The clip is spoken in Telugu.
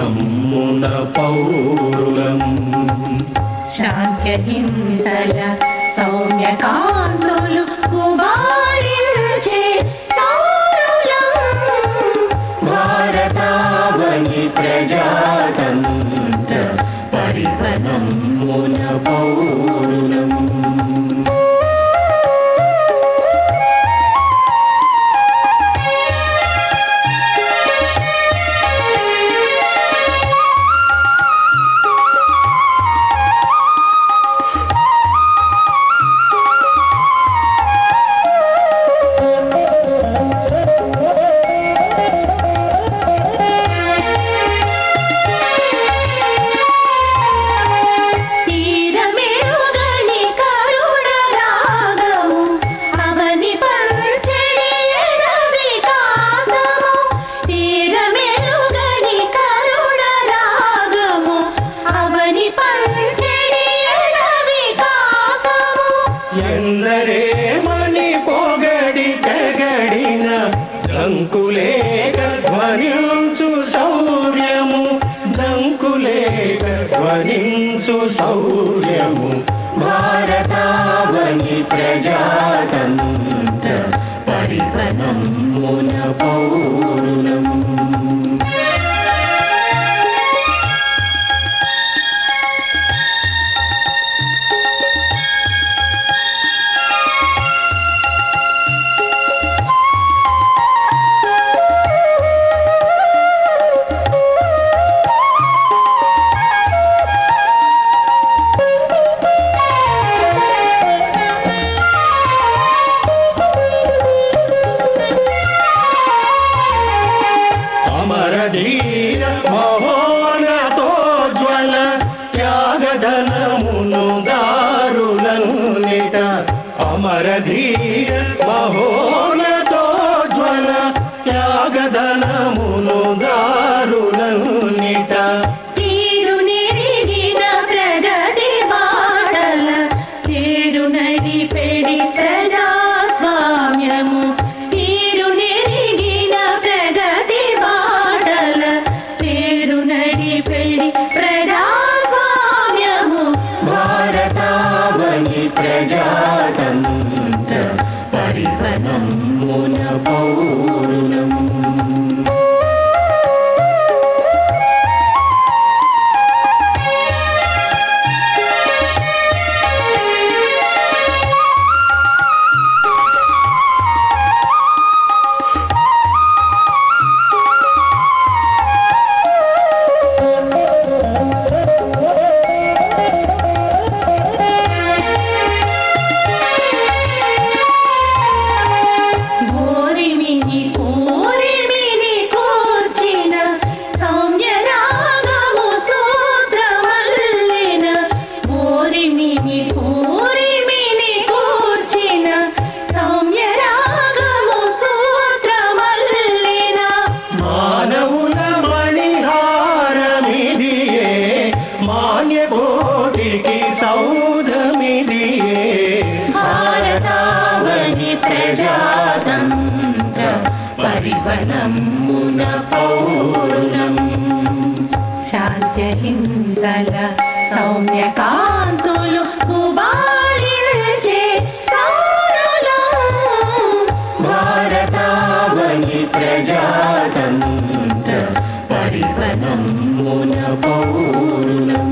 పరివనమున పౌరులం శాంత్యహింసల సౌమ్యకాంతులు సౌరులం. భారతావని ప్రజాతంత్ర పరివనమున పౌరులం తీరమెరుగని भारतावनि प्रजातन्त्र परिपदं भार త్యాగధనమును దారులన్నిట అమరధీర మహోనతోజ్వల త్యాగధనమును దా పరివనమున పౌరులం శాంత్యహింసల సౌమ్యకాంతులు గుబారించే భారతావని ప్రజాతంత్ర పరివనమున పౌరులం